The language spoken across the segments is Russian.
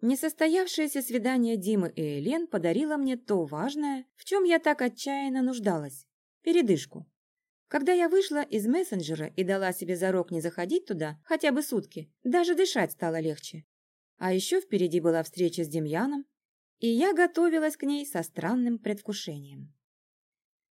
Несостоявшееся свидание Димы и Элен подарило мне то важное, в чем я так отчаянно нуждалась – передышку. Когда я вышла из мессенджера и дала себе зарок не заходить туда хотя бы сутки, даже дышать стало легче. А еще впереди была встреча с Демьяном, и я готовилась к ней со странным предвкушением.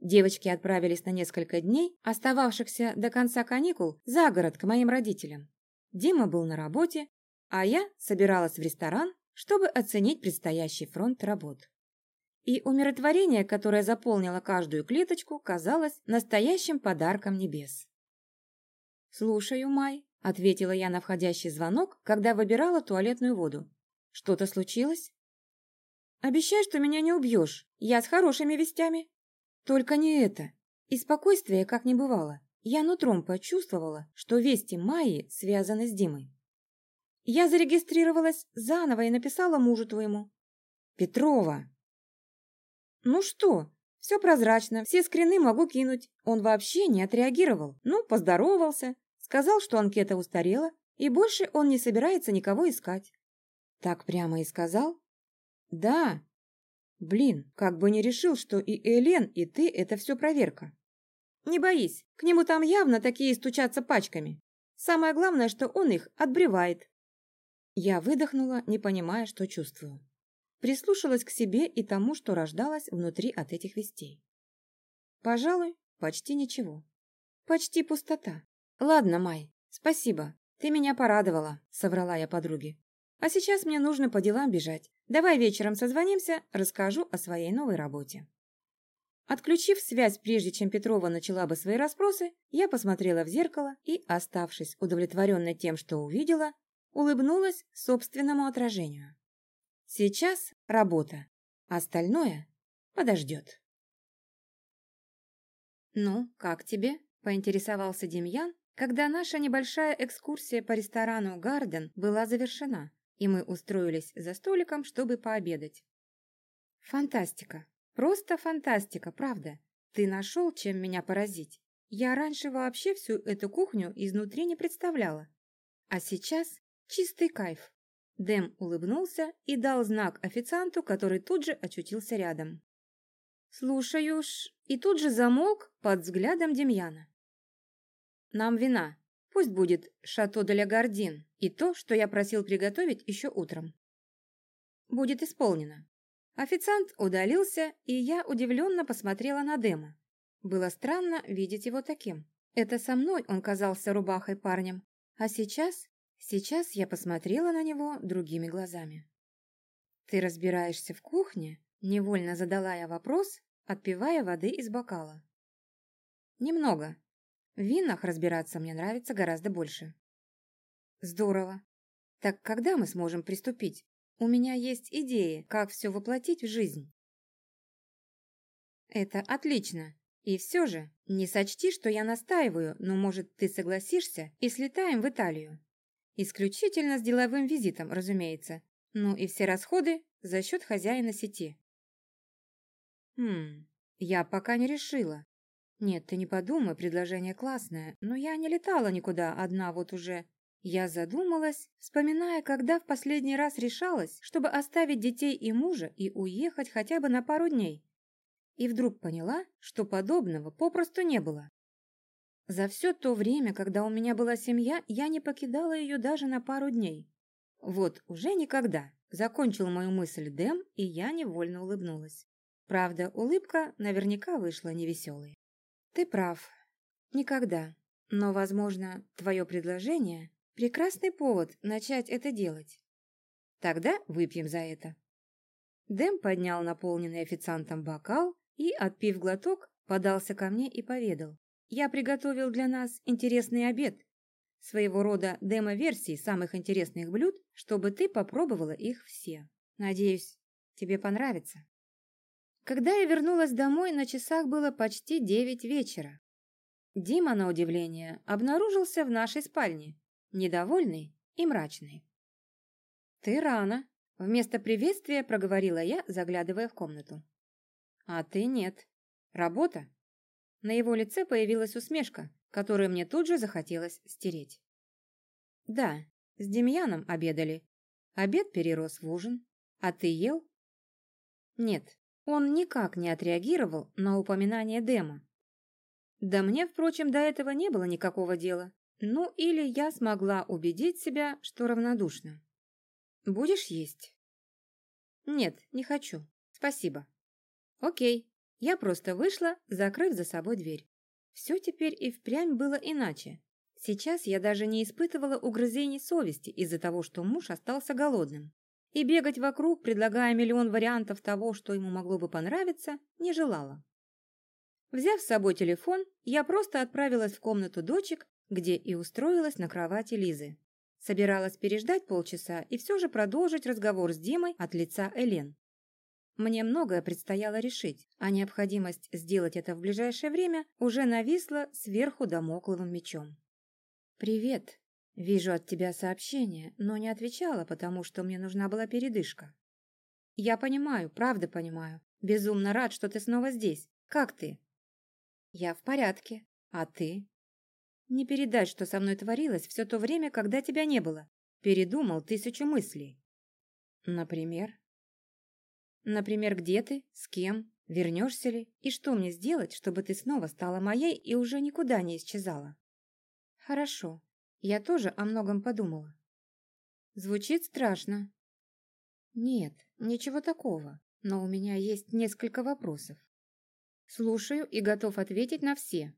Девочки отправились на несколько дней, остававшихся до конца каникул, за город к моим родителям. Дима был на работе, а я собиралась в ресторан, чтобы оценить предстоящий фронт работ. И умиротворение, которое заполнило каждую клеточку, казалось настоящим подарком небес. «Слушаю, Май», — ответила я на входящий звонок, когда выбирала туалетную воду. «Что-то случилось?» «Обещай, что меня не убьешь. Я с хорошими вестями». «Только не это. И спокойствия как не бывало. Я нутром почувствовала, что вести Майи связаны с Димой. Я зарегистрировалась заново и написала мужу твоему. Петрова. Ну что, все прозрачно, все скрины могу кинуть. Он вообще не отреагировал. Ну, поздоровался, сказал, что анкета устарела, и больше он не собирается никого искать. Так прямо и сказал? Да. Блин, как бы не решил, что и Элен, и ты – это все проверка. Не боись, к нему там явно такие стучатся пачками. Самое главное, что он их отбревает. Я выдохнула, не понимая, что чувствую. Прислушалась к себе и тому, что рождалось внутри от этих вестей. Пожалуй, почти ничего. Почти пустота. Ладно, Май, спасибо. Ты меня порадовала, соврала я подруге. А сейчас мне нужно по делам бежать. Давай вечером созвонимся, расскажу о своей новой работе. Отключив связь, прежде чем Петрова начала бы свои расспросы, я посмотрела в зеркало и, оставшись удовлетворенной тем, что увидела, улыбнулась собственному отражению. Сейчас работа, остальное подождет. «Ну, как тебе?» – поинтересовался Демьян, когда наша небольшая экскурсия по ресторану «Гарден» была завершена, и мы устроились за столиком, чтобы пообедать. «Фантастика! Просто фантастика, правда! Ты нашел, чем меня поразить. Я раньше вообще всю эту кухню изнутри не представляла. А сейчас Чистый кайф. Дэм улыбнулся и дал знак официанту, который тут же очутился рядом. «Слушаюсь», и тут же замолк под взглядом Демьяна. «Нам вина. Пусть будет шато де Гардин и то, что я просил приготовить еще утром». «Будет исполнено». Официант удалился, и я удивленно посмотрела на Дэма. Было странно видеть его таким. Это со мной он казался рубахой парнем, а сейчас Сейчас я посмотрела на него другими глазами. «Ты разбираешься в кухне?» – невольно задала я вопрос, отпивая воды из бокала. «Немного. В винах разбираться мне нравится гораздо больше». «Здорово. Так когда мы сможем приступить? У меня есть идеи, как все воплотить в жизнь». «Это отлично. И все же, не сочти, что я настаиваю, но, может, ты согласишься и слетаем в Италию. Исключительно с деловым визитом, разумеется. Ну и все расходы за счет хозяина сети. Хм, я пока не решила. Нет, ты не подумай, предложение классное, но я не летала никуда одна вот уже. Я задумалась, вспоминая, когда в последний раз решалась, чтобы оставить детей и мужа и уехать хотя бы на пару дней. И вдруг поняла, что подобного попросту не было. За все то время, когда у меня была семья, я не покидала ее даже на пару дней. Вот, уже никогда. Закончил мою мысль Дэм, и я невольно улыбнулась. Правда, улыбка наверняка вышла невеселой. Ты прав. Никогда. Но, возможно, твое предложение – прекрасный повод начать это делать. Тогда выпьем за это. Дэм поднял наполненный официантом бокал и, отпив глоток, подался ко мне и поведал. Я приготовил для нас интересный обед, своего рода демо-версии самых интересных блюд, чтобы ты попробовала их все. Надеюсь, тебе понравится. Когда я вернулась домой, на часах было почти девять вечера. Дима, на удивление, обнаружился в нашей спальне, недовольный и мрачный. «Ты рано», — вместо приветствия проговорила я, заглядывая в комнату. «А ты нет. Работа на его лице появилась усмешка, которую мне тут же захотелось стереть. «Да, с Демьяном обедали. Обед перерос в ужин. А ты ел? Нет, он никак не отреагировал на упоминание Дема. Да мне, впрочем, до этого не было никакого дела. Ну, или я смогла убедить себя, что равнодушна. Будешь есть? Нет, не хочу. Спасибо. Окей. Я просто вышла, закрыв за собой дверь. Все теперь и впрямь было иначе. Сейчас я даже не испытывала угрызений совести из-за того, что муж остался голодным. И бегать вокруг, предлагая миллион вариантов того, что ему могло бы понравиться, не желала. Взяв с собой телефон, я просто отправилась в комнату дочек, где и устроилась на кровати Лизы. Собиралась переждать полчаса и все же продолжить разговор с Димой от лица Элен. Мне многое предстояло решить, а необходимость сделать это в ближайшее время уже нависла сверху домокловым мечом. «Привет. Вижу от тебя сообщение, но не отвечала, потому что мне нужна была передышка». «Я понимаю, правда понимаю. Безумно рад, что ты снова здесь. Как ты?» «Я в порядке. А ты?» Не передать, что со мной творилось все то время, когда тебя не было. Передумал тысячу мыслей. Например? Например, где ты, с кем, вернешься ли, и что мне сделать, чтобы ты снова стала моей и уже никуда не исчезала? Хорошо, я тоже о многом подумала. Звучит страшно. Нет, ничего такого, но у меня есть несколько вопросов. Слушаю и готов ответить на все.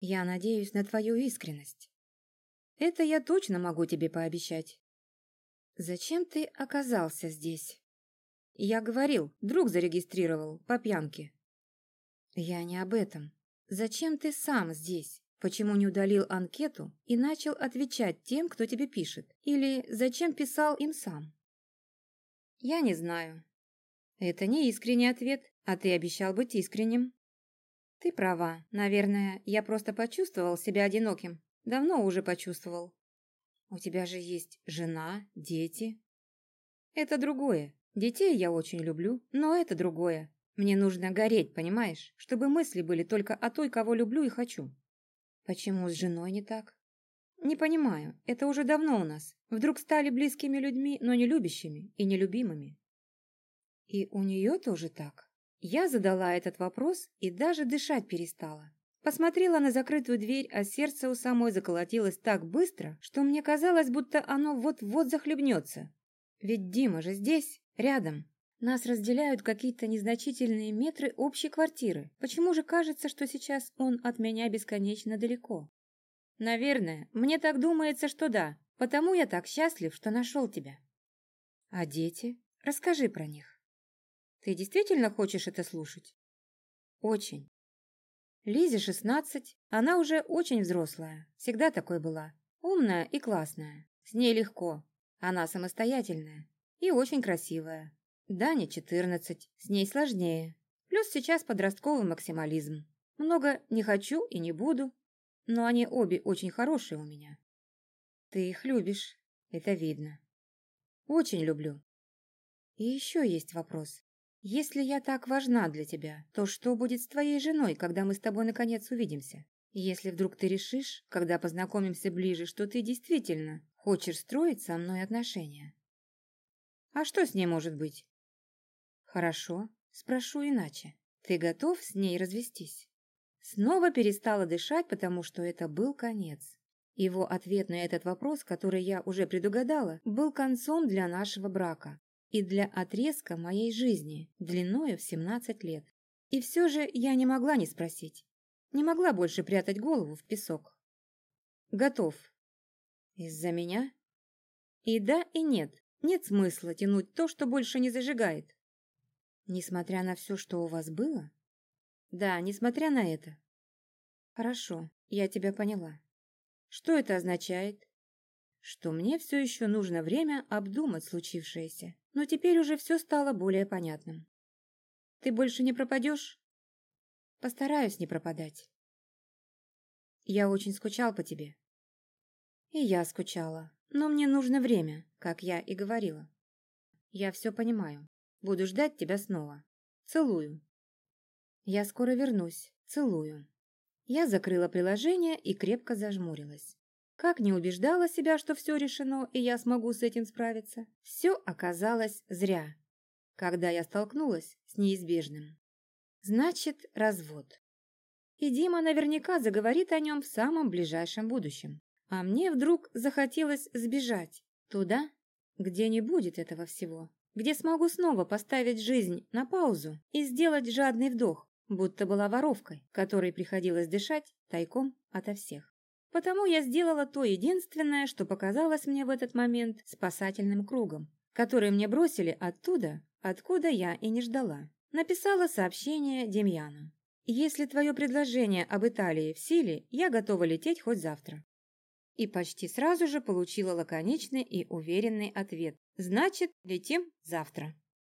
Я надеюсь на твою искренность. Это я точно могу тебе пообещать. Зачем ты оказался здесь? Я говорил, друг зарегистрировал, по пьянке. Я не об этом. Зачем ты сам здесь? Почему не удалил анкету и начал отвечать тем, кто тебе пишет? Или зачем писал им сам? Я не знаю. Это не искренний ответ, а ты обещал быть искренним. Ты права. Наверное, я просто почувствовал себя одиноким. Давно уже почувствовал. У тебя же есть жена, дети. Это другое. Детей я очень люблю, но это другое. Мне нужно гореть, понимаешь? Чтобы мысли были только о той, кого люблю и хочу. Почему с женой не так? Не понимаю. Это уже давно у нас. Вдруг стали близкими людьми, но не любящими и нелюбимыми. И у нее тоже так? Я задала этот вопрос и даже дышать перестала. Посмотрела на закрытую дверь, а сердце у самой заколотилось так быстро, что мне казалось, будто оно вот-вот захлебнется. Ведь Дима же здесь, рядом. Нас разделяют какие-то незначительные метры общей квартиры. Почему же кажется, что сейчас он от меня бесконечно далеко? Наверное, мне так думается, что да. Потому я так счастлив, что нашел тебя. А дети? Расскажи про них. Ты действительно хочешь это слушать? Очень. Лизе шестнадцать, она уже очень взрослая, всегда такой была. Умная и классная, с ней легко. Она самостоятельная и очень красивая. Дане четырнадцать, с ней сложнее. Плюс сейчас подростковый максимализм. Много не хочу и не буду, но они обе очень хорошие у меня. Ты их любишь, это видно. Очень люблю. И еще есть вопрос. Если я так важна для тебя, то что будет с твоей женой, когда мы с тобой наконец увидимся? Если вдруг ты решишь, когда познакомимся ближе, что ты действительно хочешь строить со мной отношения? А что с ней может быть? Хорошо, спрошу иначе. Ты готов с ней развестись? Снова перестала дышать, потому что это был конец. Его ответ на этот вопрос, который я уже предугадала, был концом для нашего брака и для отрезка моей жизни, длиною в 17 лет. И все же я не могла не спросить. Не могла больше прятать голову в песок. Готов. Из-за меня? И да, и нет. Нет смысла тянуть то, что больше не зажигает. Несмотря на все, что у вас было? Да, несмотря на это. Хорошо, я тебя поняла. Что это означает? Что мне все еще нужно время обдумать случившееся но теперь уже все стало более понятным. «Ты больше не пропадешь?» «Постараюсь не пропадать». «Я очень скучал по тебе». «И я скучала, но мне нужно время, как я и говорила». «Я все понимаю. Буду ждать тебя снова. Целую». «Я скоро вернусь. Целую». Я закрыла приложение и крепко зажмурилась. Как не убеждала себя, что все решено, и я смогу с этим справиться, все оказалось зря, когда я столкнулась с неизбежным. Значит, развод. И Дима наверняка заговорит о нем в самом ближайшем будущем. А мне вдруг захотелось сбежать туда, где не будет этого всего, где смогу снова поставить жизнь на паузу и сделать жадный вдох, будто была воровкой, которой приходилось дышать тайком ото всех. Потому я сделала то единственное, что показалось мне в этот момент спасательным кругом, который мне бросили оттуда, откуда я и не ждала. Написала сообщение Демьяну. «Если твое предложение об Италии в силе, я готова лететь хоть завтра». И почти сразу же получила лаконичный и уверенный ответ. «Значит, летим завтра».